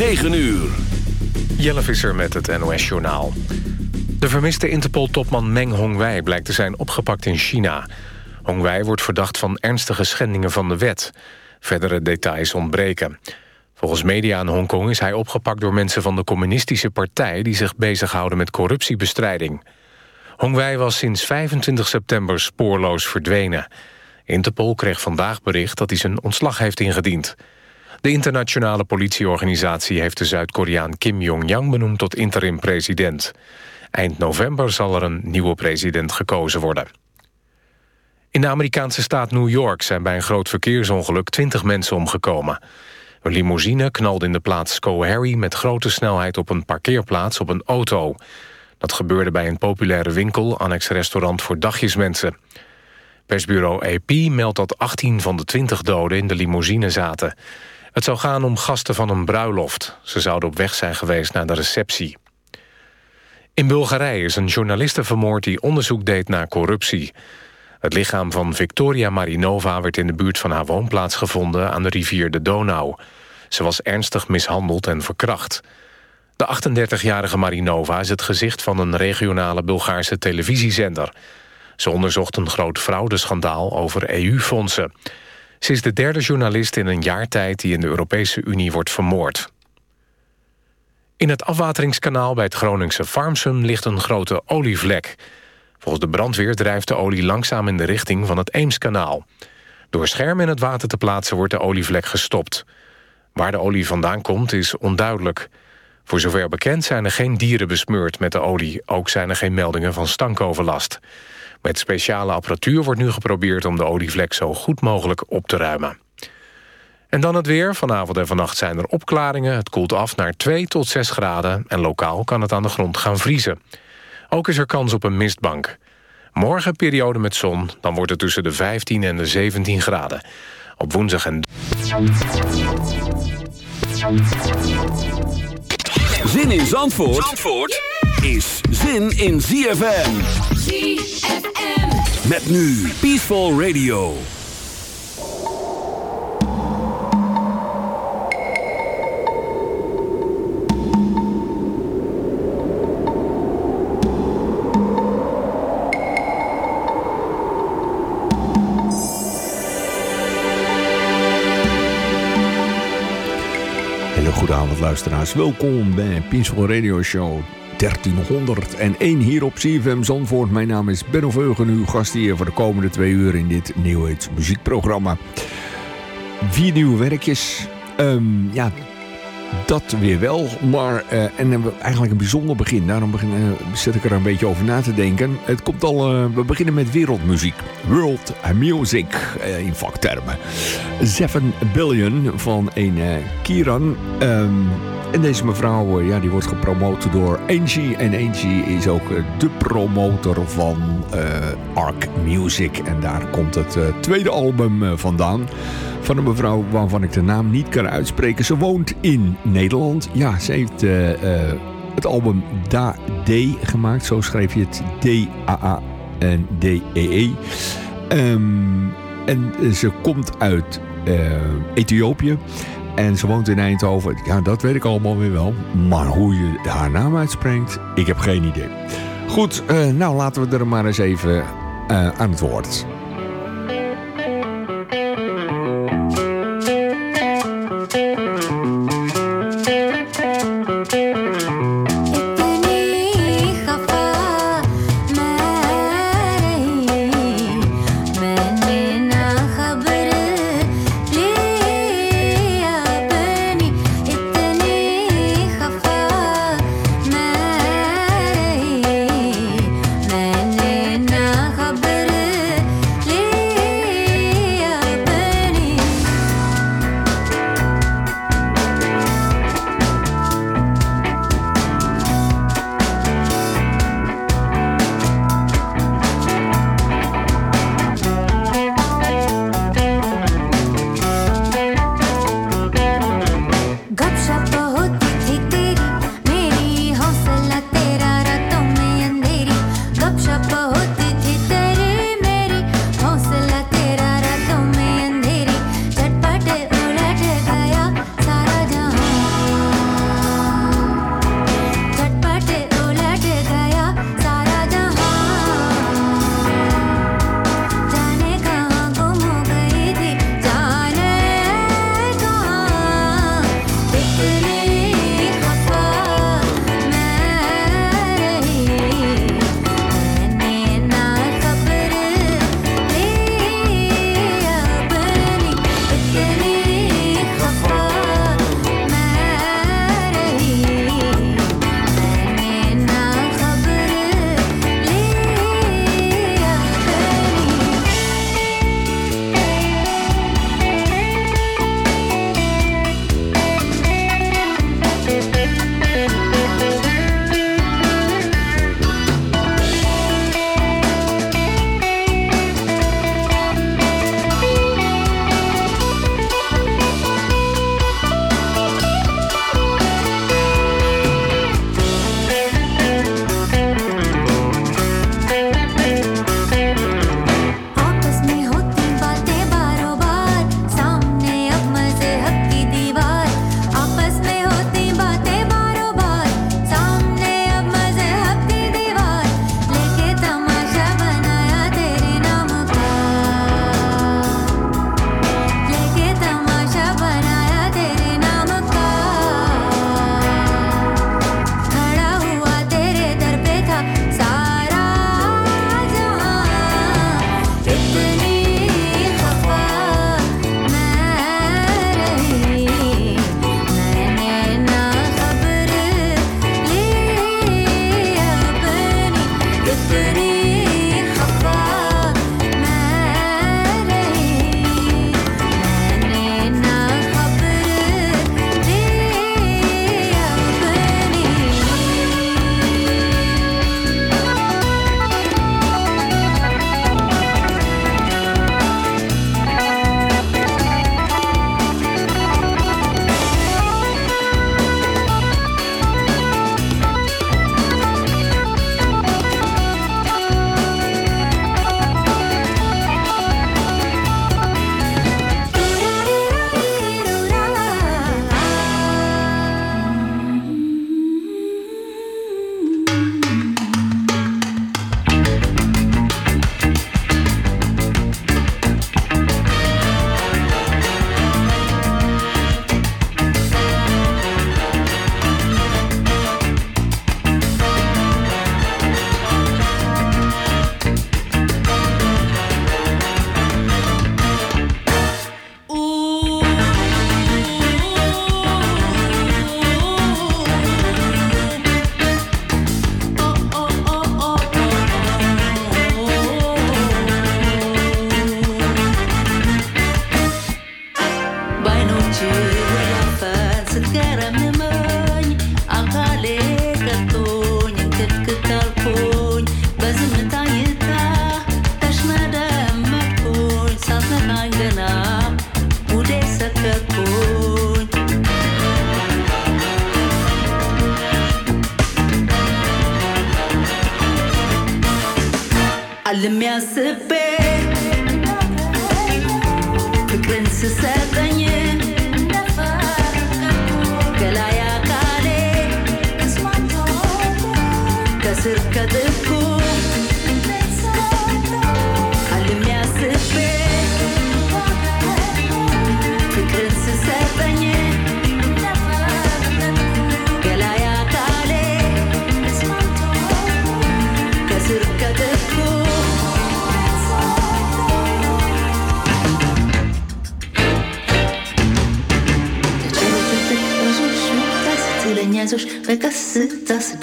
9 uur. Jelle Visser met het NOS-journaal. De vermiste Interpol-topman Meng Hongwei blijkt te zijn opgepakt in China. Hongwei wordt verdacht van ernstige schendingen van de wet. Verdere details ontbreken. Volgens media in Hongkong is hij opgepakt door mensen van de communistische partij... die zich bezighouden met corruptiebestrijding. Hongwei was sinds 25 september spoorloos verdwenen. Interpol kreeg vandaag bericht dat hij zijn ontslag heeft ingediend. De internationale politieorganisatie heeft de Zuid-Koreaan Kim Jong-yang benoemd tot interim-president. Eind november zal er een nieuwe president gekozen worden. In de Amerikaanse staat New York zijn bij een groot verkeersongeluk 20 mensen omgekomen. Een limousine knalde in de plaats Schoharie met grote snelheid op een parkeerplaats op een auto. Dat gebeurde bij een populaire winkel, annex restaurant voor dagjesmensen. Persbureau AP meldt dat 18 van de 20 doden in de limousine zaten. Het zou gaan om gasten van een bruiloft. Ze zouden op weg zijn geweest naar de receptie. In Bulgarije is een journaliste vermoord die onderzoek deed naar corruptie. Het lichaam van Victoria Marinova werd in de buurt van haar woonplaats gevonden aan de rivier de Donau. Ze was ernstig mishandeld en verkracht. De 38-jarige Marinova is het gezicht van een regionale Bulgaarse televisiezender. Ze onderzocht een groot fraudeschandaal over EU-fondsen. Ze is de derde journalist in een jaar tijd die in de Europese Unie wordt vermoord. In het afwateringskanaal bij het Groningse Farmsum ligt een grote olievlek. Volgens de brandweer drijft de olie langzaam in de richting van het Eemskanaal. Door schermen in het water te plaatsen wordt de olievlek gestopt. Waar de olie vandaan komt is onduidelijk. Voor zover bekend zijn er geen dieren besmeurd met de olie. Ook zijn er geen meldingen van stankoverlast. Met speciale apparatuur wordt nu geprobeerd om de olievlek zo goed mogelijk op te ruimen. En dan het weer. Vanavond en vannacht zijn er opklaringen. Het koelt af naar 2 tot 6 graden en lokaal kan het aan de grond gaan vriezen. Ook is er kans op een mistbank. Morgen periode met zon, dan wordt het tussen de 15 en de 17 graden. Op woensdag en... Zin in Zandvoort, Zandvoort is zin in ZFM. ZFM. Met nu Peaceful Radio. Hele goede avond luisteraars. Welkom bij Peaceful Radio Show 1301 hier op CFM Zandvoort. Mijn naam is Benno Veugen, uw gast hier voor de komende twee uur in dit Age muziekprogramma. Vier nieuwe werkjes. Ehm, ja, dat weer wel. Maar, eh, en eigenlijk een bijzonder begin. Daarom begin, eh, zet ik er een beetje over na te denken. Het komt al, eh, we beginnen met wereldmuziek. World Music in vaktermen. 7 Billion van een eh, Kieran. En deze mevrouw eh, ja, die wordt gepromoot door Angie. En Angie is ook eh, de promotor van eh, Arc Music. En daar komt het tweede album vandaan. Van een mevrouw waarvan ik de naam niet kan uitspreken. Ze woont in Nederland. Ja, ze heeft het album Da D gemaakt. Zo schreef je het D-A-A en D-E-E. Ehm, en ze komt uit Ethiopië. En ze woont in Eindhoven. Ja, dat weet ik allemaal weer wel. Maar hoe je haar naam uitspreekt, ik heb geen idee. Goed, eh, nou laten we er maar eens even eh, aan het woord.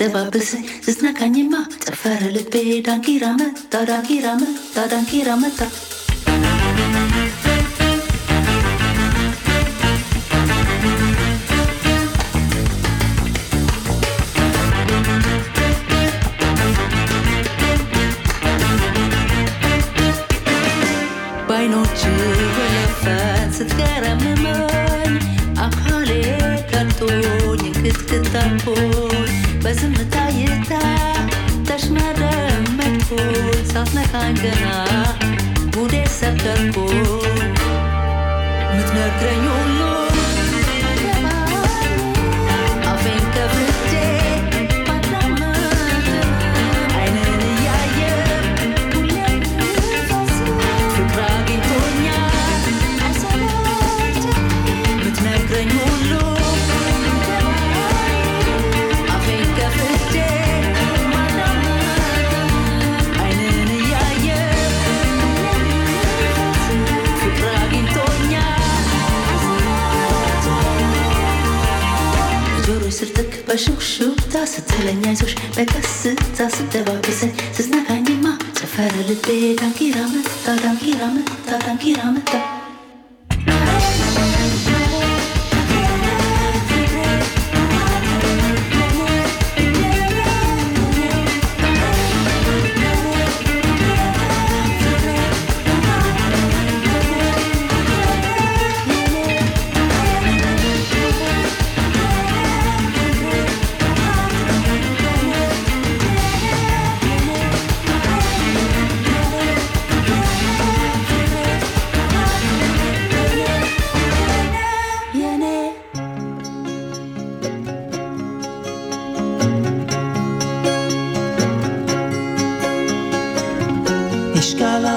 ስትለባብስ ስትነካኝማ ጨፈረ ልቤ። ዳንኪራ መታ ዳንኪራ መታ ዳንኪራ መታ በአይኖች ወለፋ ስትገረምመው በዝምታ ይታ ተሽመደመድኩኝ ሳትነካኝ ገና ጉዴ ሰከርኩኝ ምትነግረኝ Слышим шептаться, целенясь уж, бекасы, засы, дева, бисен, сызнаханьма, сафарали, бе, танкирамы, та танкирамы, та танкирамы, та танкирамы, Mishkala.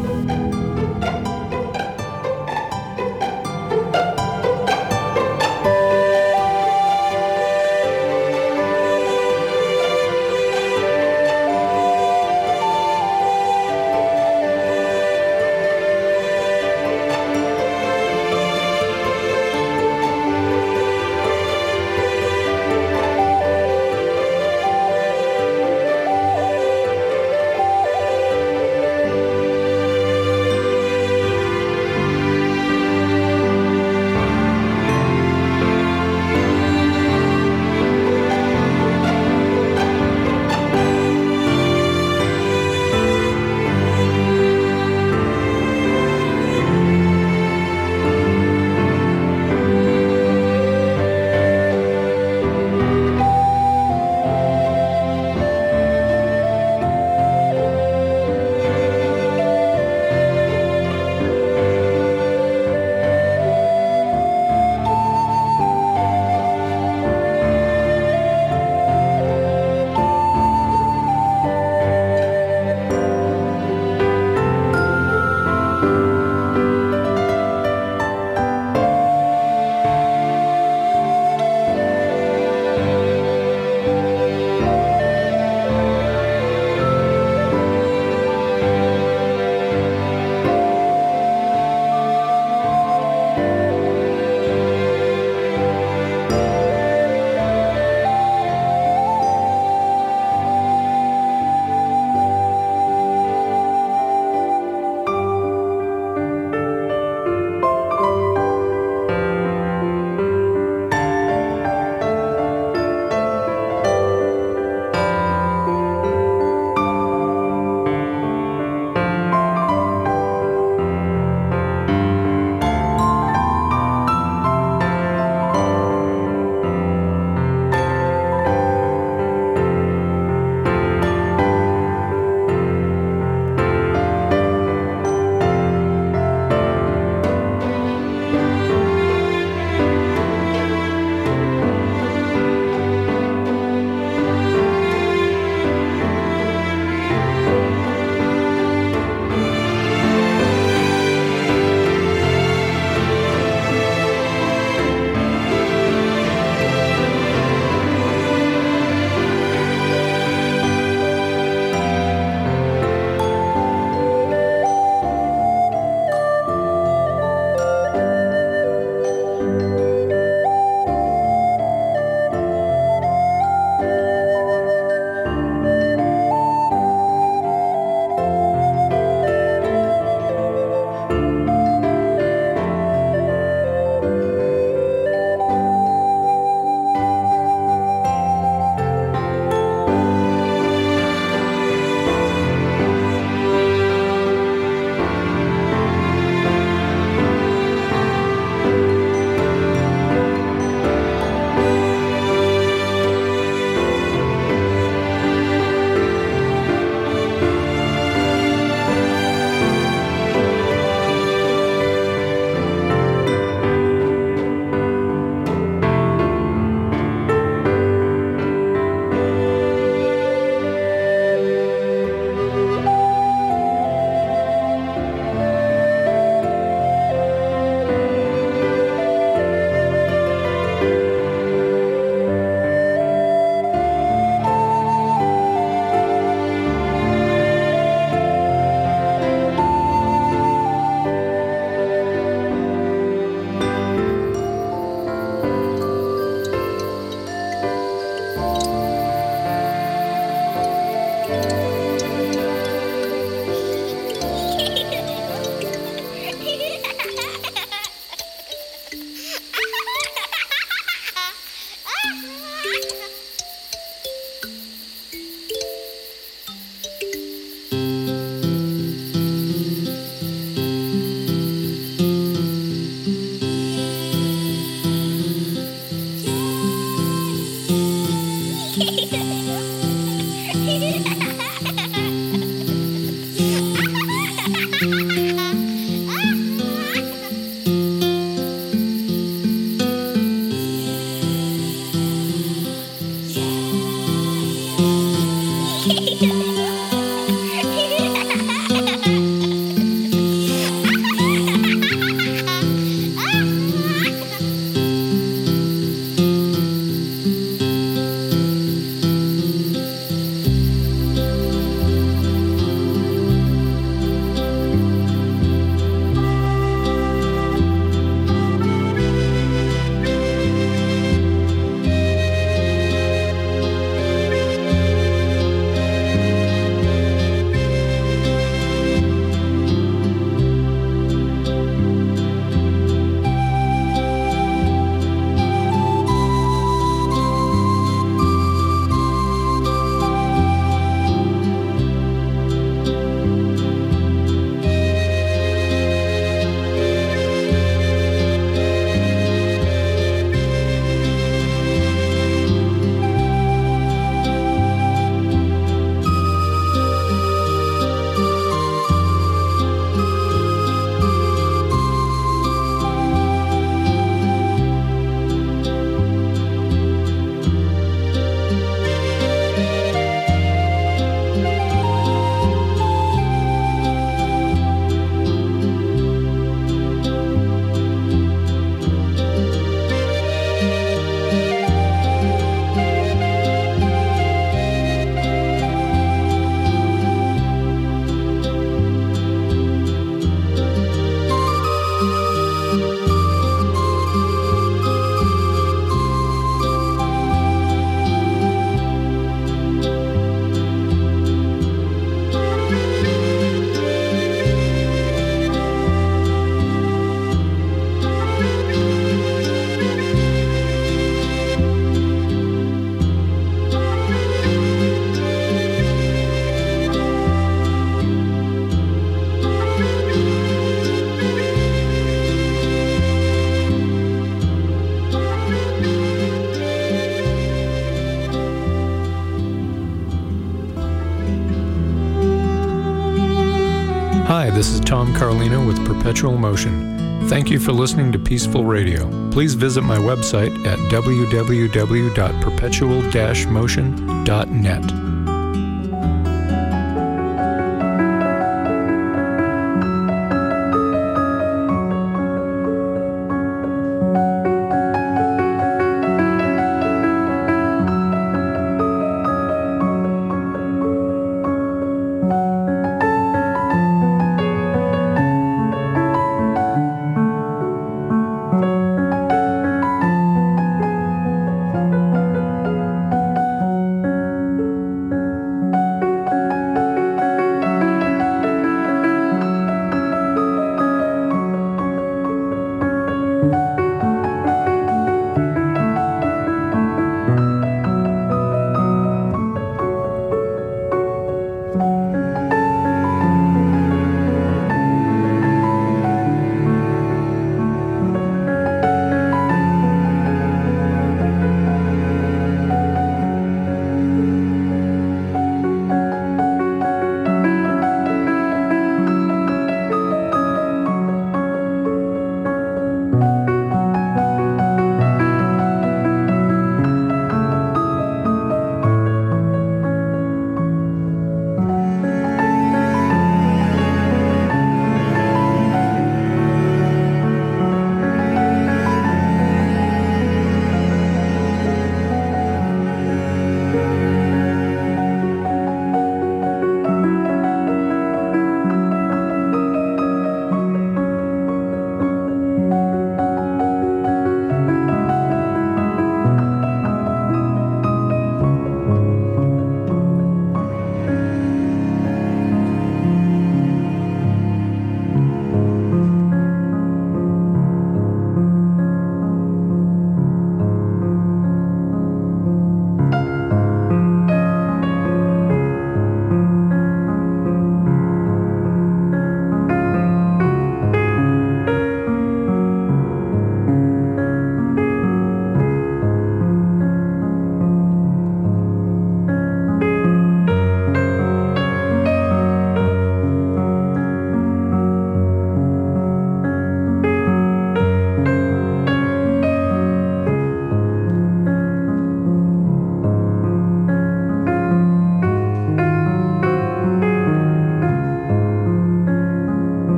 This is Tom Carlino with Perpetual Motion. Thank you for listening to Peaceful Radio. Please visit my website at www.perpetual-motion.net.